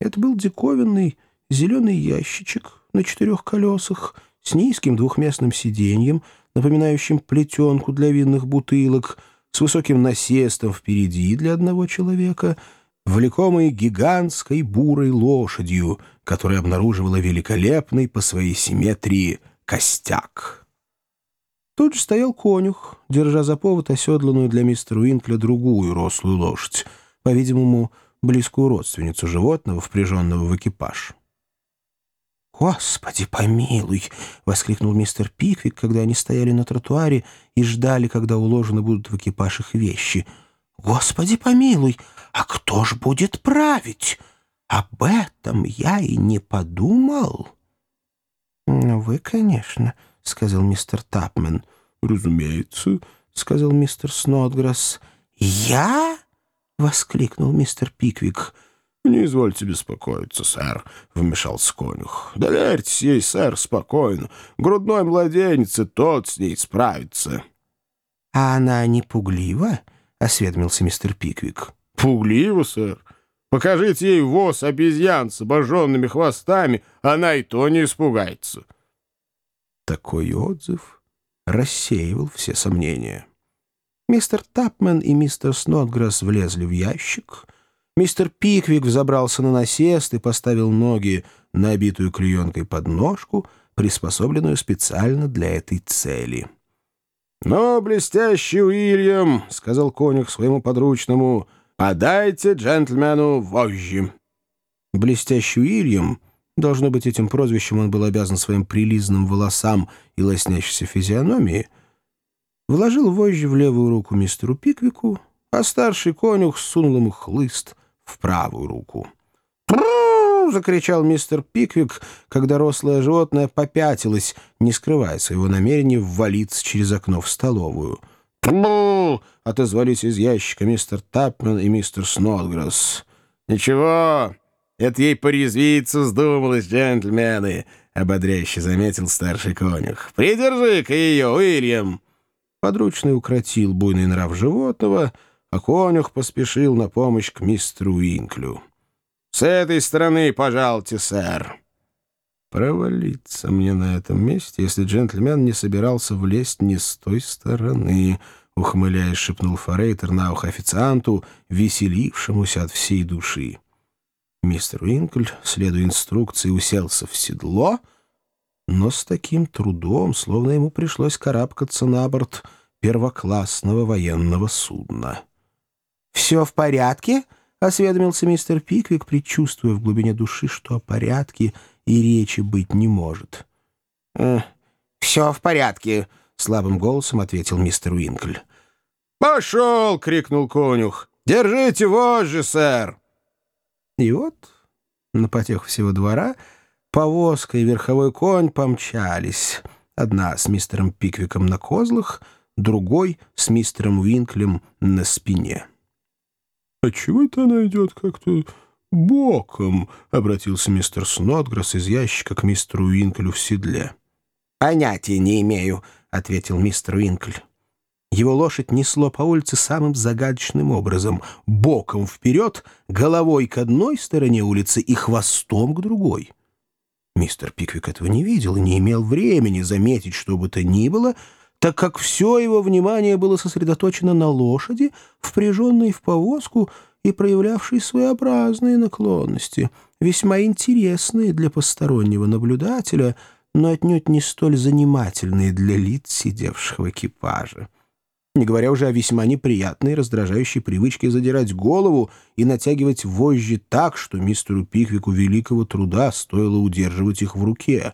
Это был диковинный зеленый ящичек на четырех колесах с низким двухместным сиденьем, напоминающим плетенку для винных бутылок, с высоким насестом впереди для одного человека, влекомый гигантской бурой лошадью, которая обнаруживала великолепный по своей симметрии костяк. Тут же стоял конюх, держа за повод оседланную для мистера Уинкля другую рослую лошадь, по-видимому, близкую родственницу животного, впряженного в экипаж. «Господи, помилуй!» — воскликнул мистер Пиквик, когда они стояли на тротуаре и ждали, когда уложены будут в экипаж их вещи. «Господи, помилуй! А кто ж будет править? Об этом я и не подумал». «Ну, «Вы, конечно», — сказал мистер Тапмен. «Разумеется», — сказал мистер Снотграсс. «Я?» — воскликнул мистер Пиквик. «Не извольте беспокоиться, сэр», — вмешался конюх. «Доверьтесь ей, сэр, спокойно. Грудной младенец, и тот с ней справится». «А она не пуглива?» — осведомился мистер Пиквик. «Пуглива, сэр? Покажите ей воз обезьян с обожженными хвостами, она и то не испугается». Такой отзыв рассеивал все сомнения. Мистер Тапмен и мистер Снотграсс влезли в ящик. Мистер Пиквик взобрался на насест и поставил ноги на обитую клеенкой подножку, приспособленную специально для этой цели. «Ну, блестящий Уильям», — сказал конюх своему подручному, — «подайте джентльмену вожжи». Блестящий Уильям Должно быть, этим прозвищем он был обязан своим прилизанным волосам и лоснящейся физиономии. Вложил вожжи в левую руку мистеру Пиквику, а старший конюх сунул ему хлыст в правую руку. Закричал мистер Пиквик, когда рослое животное попятилось, не скрывая своего намерения ввалиться через окно в столовую. «Пру!» — отозвались из ящика мистер Тапмен и мистер Снотграсс. «Ничего, это ей порезвиться вздумалось, джентльмены, — ободряюще заметил старший конюх. — Придержи-ка ее, Уильям! Подручный укротил буйный нрав животного, а конюх поспешил на помощь к мистеру Уинклю. — С этой стороны, пожалуйте, сэр. Провалиться мне на этом месте, если джентльмен не собирался влезть не с той стороны, — ухмыляясь, шепнул Форейтер на ухо официанту, веселившемуся от всей души. Мистер Уинкль, следуя инструкции, уселся в седло, но с таким трудом, словно ему пришлось карабкаться на борт первоклассного военного судна. «Все в порядке?» — осведомился мистер Пиквик, предчувствуя в глубине души, что о порядке и речи быть не может. «Э, «Все в порядке», — слабым голосом ответил мистер Уинкль. «Пошел!» — крикнул конюх. «Держите вожжи, сэр!» И вот, на потех всего двора, повозка и верховой конь помчались. Одна с мистером Пиквиком на козлах, другой с мистером Уинклем на спине. — А чего это она идет как-то боком? — обратился мистер Снотграсс из ящика к мистеру Уинклю в седле. — Понятия не имею, — ответил мистер Уинкль. Его лошадь несло по улице самым загадочным образом, боком вперед, головой к одной стороне улицы и хвостом к другой. Мистер Пиквик этого не видел и не имел времени заметить, что бы то ни было, так как все его внимание было сосредоточено на лошади, впряженной в повозку и проявлявшей своеобразные наклонности, весьма интересные для постороннего наблюдателя, но отнюдь не столь занимательные для лиц, сидевших в экипаже не говоря уже о весьма неприятной и раздражающей привычке задирать голову и натягивать вожжи так, что мистеру Пиквику великого труда стоило удерживать их в руке.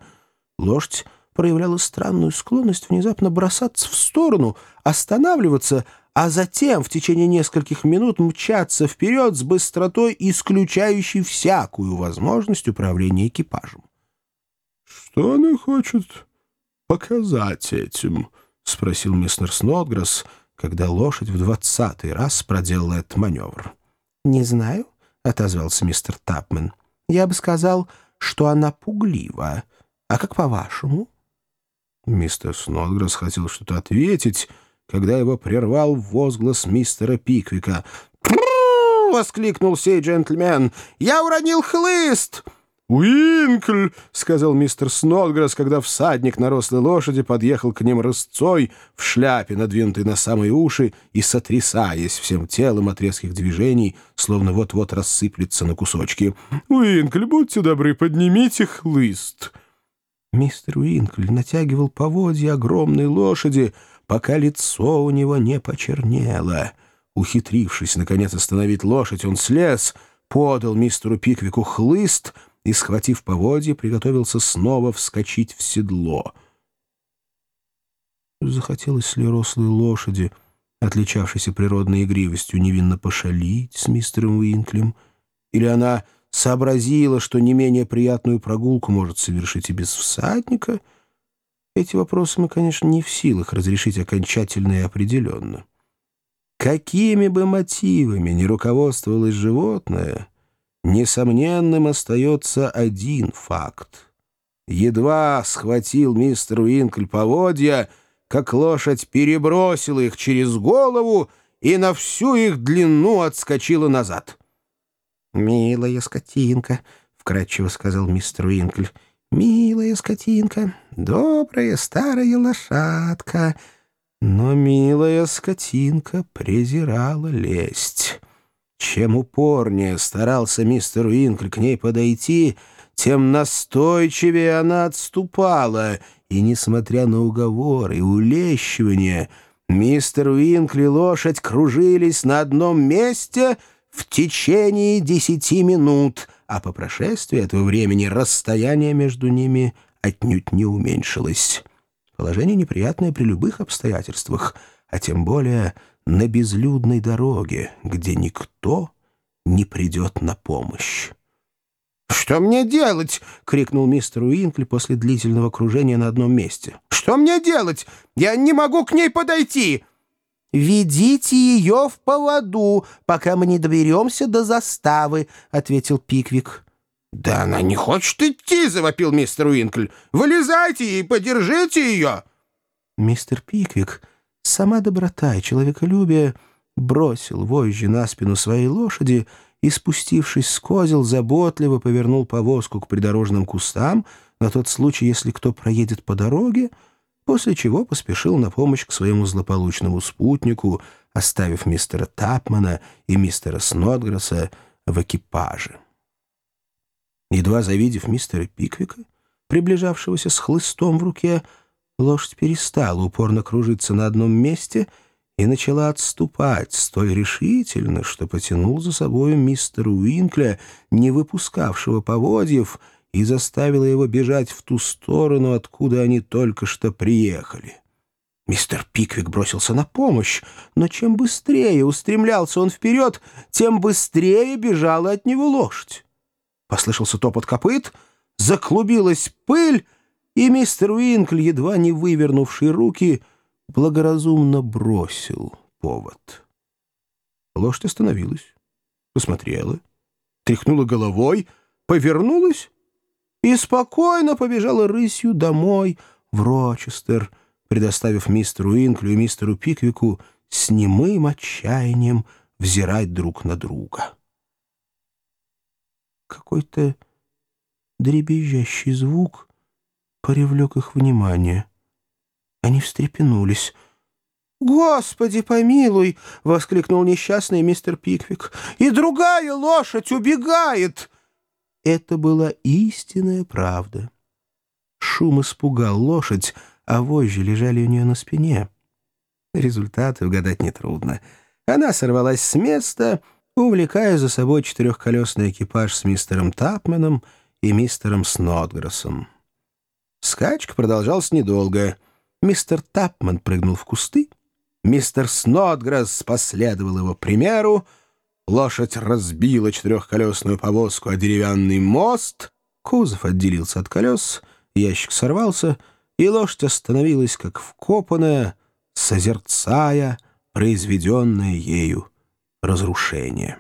Лошадь проявляла странную склонность внезапно бросаться в сторону, останавливаться, а затем в течение нескольких минут мчаться вперед с быстротой, исключающей всякую возможность управления экипажем. «Что она хочет показать этим?» — спросил мистер Снотгресс, когда лошадь в двадцатый раз проделала этот маневр. «Не знаю», — отозвался мистер Тапмен. «Я бы сказал, что она пуглива. А как по-вашему?» Мистер Снотгресс хотел что-то ответить, когда его прервал возглас мистера Пиквика. воскликнул сей джентльмен. «Я уронил хлыст!» «Уинкль!» — сказал мистер Снодгресс, когда всадник на рослой лошади подъехал к ним рысцой в шляпе, надвинутой на самые уши, и сотрясаясь всем телом от резких движений, словно вот-вот рассыплется на кусочки. «Уинкль, будьте добры, поднимите хлыст!» Мистер Уинкль натягивал поводья огромной лошади, пока лицо у него не почернело. Ухитрившись, наконец, остановить лошадь, он слез, подал мистеру Пиквику хлыст — и, схватив поводья, приготовился снова вскочить в седло. Захотелось ли рослой лошади, отличавшейся природной игривостью, невинно пошалить с мистером Уинклем, или она сообразила, что не менее приятную прогулку может совершить и без всадника, эти вопросы мы, конечно, не в силах разрешить окончательно и определенно. Какими бы мотивами ни руководствовалось животное — Несомненным остается один факт. Едва схватил мистер Уинкль поводья, как лошадь перебросила их через голову и на всю их длину отскочила назад. «Милая скотинка», — вкратчиво сказал мистер Уинкль, — «милая скотинка, добрая старая лошадка». Но милая скотинка презирала лесть. Чем упорнее старался мистер Уинкль к ней подойти, тем настойчивее она отступала, и, несмотря на уговоры и улещивания, мистер Уинкли и лошадь кружились на одном месте в течение десяти минут, а по прошествии этого времени расстояние между ними отнюдь не уменьшилось. Положение неприятное при любых обстоятельствах, а тем более на безлюдной дороге, где никто не придет на помощь. «Что мне делать?» — крикнул мистер Уинкли после длительного кружения на одном месте. «Что мне делать? Я не могу к ней подойти!» «Ведите ее в поводу, пока мы не доберемся до заставы», — ответил Пиквик. «Да она не хочет идти!» — завопил мистер Уинкль. «Вылезайте и подержите ее!» Мистер Пиквик Сама доброта и человеколюбие бросил вожжи на спину своей лошади и, спустившись с козел, заботливо повернул повозку к придорожным кустам на тот случай, если кто проедет по дороге, после чего поспешил на помощь к своему злополучному спутнику, оставив мистера Тапмана и мистера Снотгресса в экипаже. Едва завидев мистера Пиквика, приближавшегося с хлыстом в руке, лошадь перестала упорно кружиться на одном месте и начала отступать столь решительно, что потянул за собою мистера Уинкля, не выпускавшего поводьев, и заставила его бежать в ту сторону, откуда они только что приехали. Мистер Пиквик бросился на помощь, но чем быстрее устремлялся он вперед, тем быстрее бежала от него лошадь. Послышался топот копыт, заклубилась пыль, и мистер Уинкль, едва не вывернувший руки, благоразумно бросил повод. Лошадь остановилась, посмотрела, тряхнула головой, повернулась и спокойно побежала рысью домой в Рочестер, предоставив мистеру Уинклю и мистеру Пиквику с немым отчаянием взирать друг на друга. Какой-то дребезжащий звук — привлек их внимание. Они встрепенулись. «Господи, помилуй!» — воскликнул несчастный мистер Пиквик. «И другая лошадь убегает!» Это была истинная правда. Шум испугал лошадь, а вожжи лежали у нее на спине. Результаты угадать нетрудно. Она сорвалась с места, увлекая за собой четырехколесный экипаж с мистером Тапменом и мистером Снотграссом. Скачка продолжалась недолго. Мистер Тапман прыгнул в кусты. Мистер Снотгресс последовал его примеру. Лошадь разбила четырехколесную повозку о деревянный мост. Кузов отделился от колес, ящик сорвался, и лошадь остановилась, как вкопанная, созерцая произведенное ею разрушение.